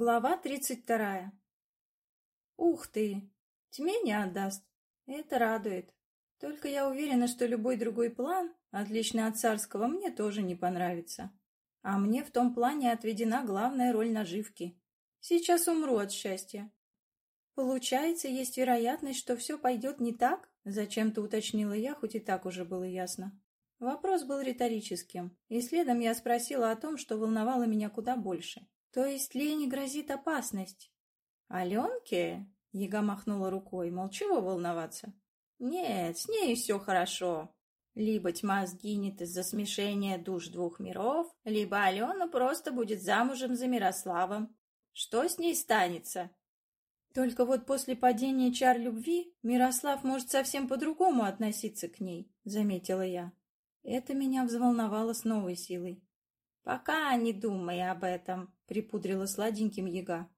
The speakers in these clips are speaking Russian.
Глава тридцать вторая. Ух ты! Тьме не отдаст. Это радует. Только я уверена, что любой другой план, отличный от царского, мне тоже не понравится. А мне в том плане отведена главная роль наживки. Сейчас умру от счастья. Получается, есть вероятность, что все пойдет не так? Зачем-то уточнила я, хоть и так уже было ясно. Вопрос был риторическим, и следом я спросила о том, что волновало меня куда больше. То есть Лене грозит опасность? Аленке? Яга махнула рукой, мол, чего волноваться? Нет, с ней все хорошо. Либо тьма сгинет из-за смешения душ двух миров, либо Алена просто будет замужем за Мирославом. Что с ней станется? Только вот после падения чар любви Мирослав может совсем по-другому относиться к ней, заметила я. Это меня взволновало с новой силой. «Пока не думай об этом», — припудрила сладеньким яга.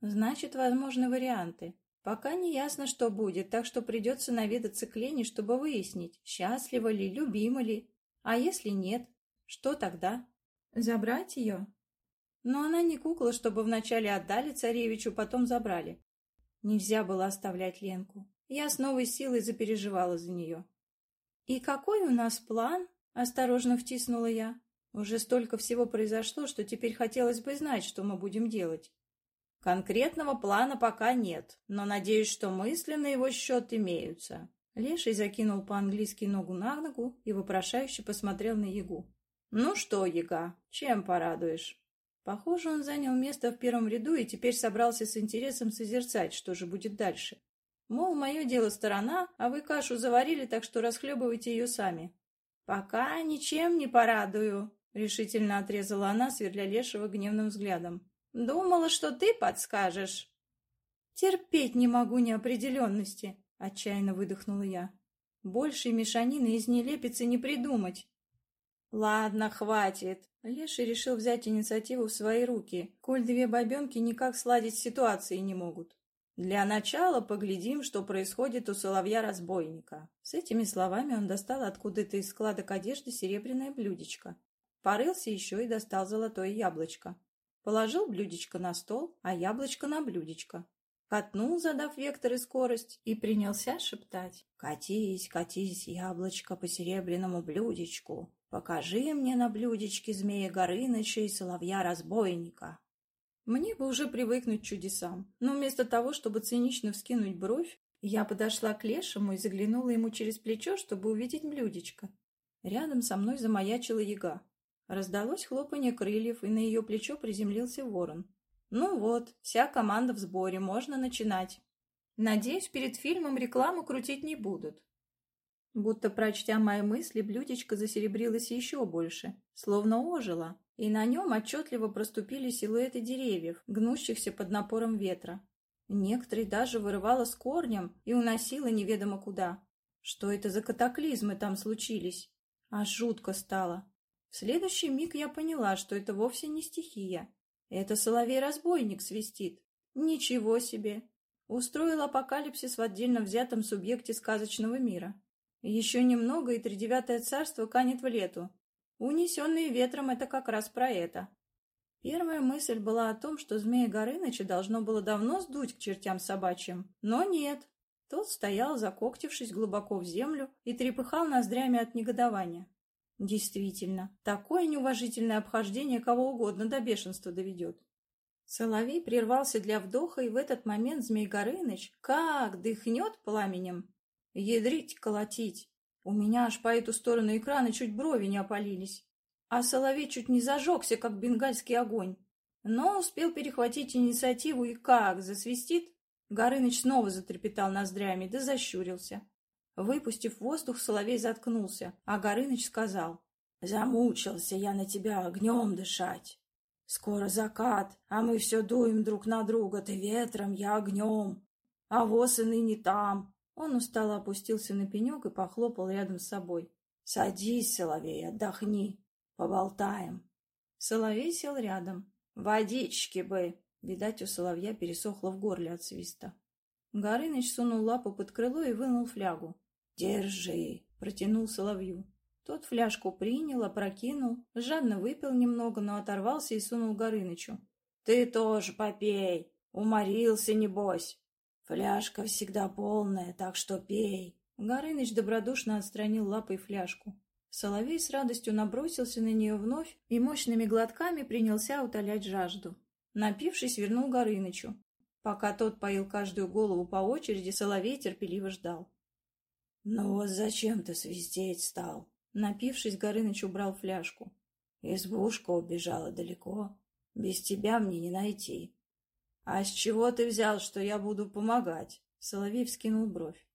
«Значит, возможны варианты. Пока не ясно, что будет, так что придется наведаться к Лене, чтобы выяснить, счастлива ли, любима ли. А если нет, что тогда? Забрать ее? Но она не кукла, чтобы вначале отдали царевичу, потом забрали. Нельзя было оставлять Ленку. Я с новой силой запереживала за нее. «И какой у нас план?» — осторожно втиснула я. Уже столько всего произошло, что теперь хотелось бы знать, что мы будем делать. Конкретного плана пока нет, но надеюсь, что мысли на его счет имеются. Леший закинул по-английски ногу на ногу и вопрошающе посмотрел на Ягу. «Ну что, Яга, чем порадуешь?» Похоже, он занял место в первом ряду и теперь собрался с интересом созерцать, что же будет дальше. Мол, мое дело сторона, а вы кашу заварили, так что расхлебывайте ее сами. «Пока ничем не порадую», — решительно отрезала она, сверля Лешего гневным взглядом. «Думала, что ты подскажешь». «Терпеть не могу неопределенности», — отчаянно выдохнула я. «Большей мешанины из нелепицы не придумать». «Ладно, хватит». Леший решил взять инициативу в свои руки, коль две бабенки никак сладить ситуации не могут. Для начала поглядим, что происходит у соловья-разбойника. С этими словами он достал откуда-то из складок одежды серебряное блюдечко. Порылся еще и достал золотое яблочко. Положил блюдечко на стол, а яблочко на блюдечко. Катнул, задав вектор и скорость, и принялся шептать. «Катись, катись, яблочко по серебряному блюдечку. Покажи мне на блюдечке змея Горыныча и соловья-разбойника». Мне бы уже привыкнуть к чудесам, но вместо того, чтобы цинично вскинуть бровь, я подошла к лешему и заглянула ему через плечо, чтобы увидеть блюдечко. Рядом со мной замаячила яга. Раздалось хлопанье крыльев, и на ее плечо приземлился ворон. Ну вот, вся команда в сборе, можно начинать. Надеюсь, перед фильмом рекламу крутить не будут. Будто прочтя мои мысли, блюдечко засеребрилось еще больше, словно ожило, и на нем отчетливо проступили силуэты деревьев, гнущихся под напором ветра. Некоторые даже вырывало с корнем и уносило неведомо куда. Что это за катаклизмы там случились? Аж жутко стало. В следующий миг я поняла, что это вовсе не стихия. Это соловей-разбойник свистит. Ничего себе! Устроил апокалипсис в отдельно взятом субъекте сказочного мира. Еще немного, и тридевятое царство канет в лету. Унесенные ветром — это как раз про это. Первая мысль была о том, что змея Горыныча должно было давно сдуть к чертям собачьим. Но нет. Тот стоял, закоктившись глубоко в землю, и трепыхал ноздрями от негодования. Действительно, такое неуважительное обхождение кого угодно до бешенства доведет. Соловей прервался для вдоха, и в этот момент Змей Горыныч как дыхнет пламенем, Ядрить, колотить. У меня аж по эту сторону экрана чуть брови не опалились. А соловей чуть не зажегся, как бенгальский огонь. Но успел перехватить инициативу и как засвистит. Горыныч снова затрепетал ноздрями, да защурился. Выпустив воздух, соловей заткнулся, а Горыныч сказал. «Замучился я на тебя огнем дышать. Скоро закат, а мы все дуем друг на друга, ты ветром, я огнем. А воз и ныне там, он устало опустился на пенек и похлопал рядом с собой. «Садись, Соловей, отдохни. Поболтаем». Соловей сел рядом. «Водички бы!» Видать, у Соловья пересохло в горле от свиста. Горыныч сунул лапу под крыло и вынул флягу. «Держи!» — протянул Соловью. Тот фляжку принял, опрокинул, жадно выпил немного, но оторвался и сунул Горынычу. Ты тоже попей. Уморился, небось. Фляжка всегда полная, так что пей. Горыныч добродушно отстранил лапой фляжку. Соловей с радостью набросился на нее вновь и мощными глотками принялся утолять жажду. Напившись, вернул Горынычу. Пока тот поил каждую голову по очереди, Соловей терпеливо ждал. — Ну вот зачем ты свистеть стал? Напившись, Горыныч убрал фляжку. Избушка убежала далеко. Без тебя мне не найти. — А с чего ты взял, что я буду помогать? Соловей вскинул бровь.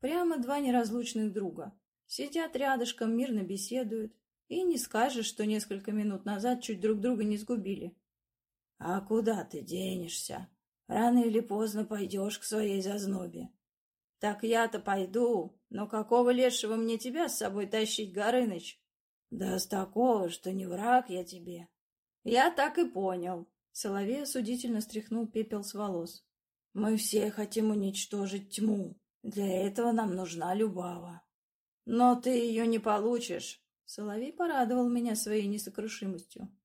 Прямо два неразлучных друга. Сидят рядышком, мирно беседуют. И не скажешь, что несколько минут назад чуть друг друга не сгубили. — А куда ты денешься? Рано или поздно пойдешь к своей зазнобе. — Так я-то пойду, но какого лешего мне тебя с собой тащить, Горыныч? — Да с такого, что не враг я тебе. — Я так и понял. Соловей осудительно стряхнул пепел с волос. — Мы все хотим уничтожить тьму. Для этого нам нужна Любава. Но ты ее не получишь. Соловей порадовал меня своей несокрушимостью.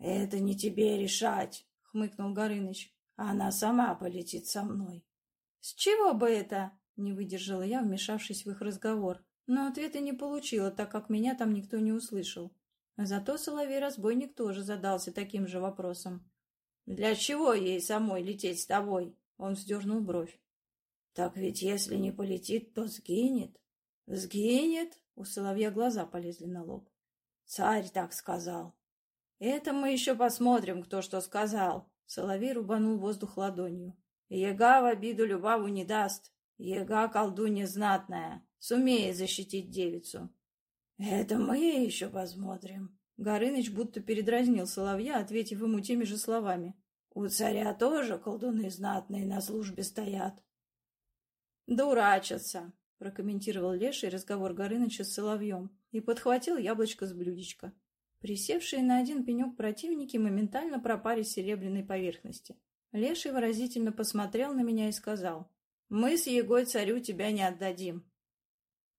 Это не тебе решать, хмыкнул Горыныч. Она сама полетит со мной. С чего бы это? Не выдержала я, вмешавшись в их разговор. Но ответа не получила, так как меня там никто не услышал. Зато Соловей-разбойник тоже задался таким же вопросом. «Для чего ей самой лететь с тобой?» Он вздернул бровь. «Так ведь если не полетит, то сгинет. «Сгинет?» — у Соловья глаза полезли на лоб. «Царь так сказал». «Это мы еще посмотрим, кто что сказал». Соловей рубанул воздух ладонью. «Ега в обиду Любаву не даст. Ега колдунья знатная, сумеет защитить девицу». «Это мы еще посмотрим». Горыныч будто передразнил Соловья, ответив ему теми же словами. «У царя тоже колдуны знатные на службе стоят». «Дурачатся», — прокомментировал Леший разговор Горыныча с Соловьем и подхватил яблочко с блюдечка. Присевшие на один пенек противники моментально пропали с серебряной поверхности. Леший выразительно посмотрел на меня и сказал, «Мы с Егой царю тебя не отдадим».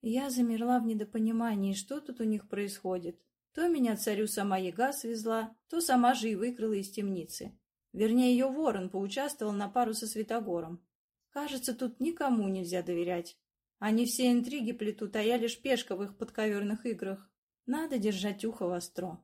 Я замерла в недопонимании, что тут у них происходит. То меня царю сама Яга свезла, то сама же и выкрала из темницы. Вернее, ее ворон поучаствовал на пару со Святогором. Кажется, тут никому нельзя доверять. Они все интриги плетут, а я лишь пешка в их подковерных играх. Надо держать ухо востро.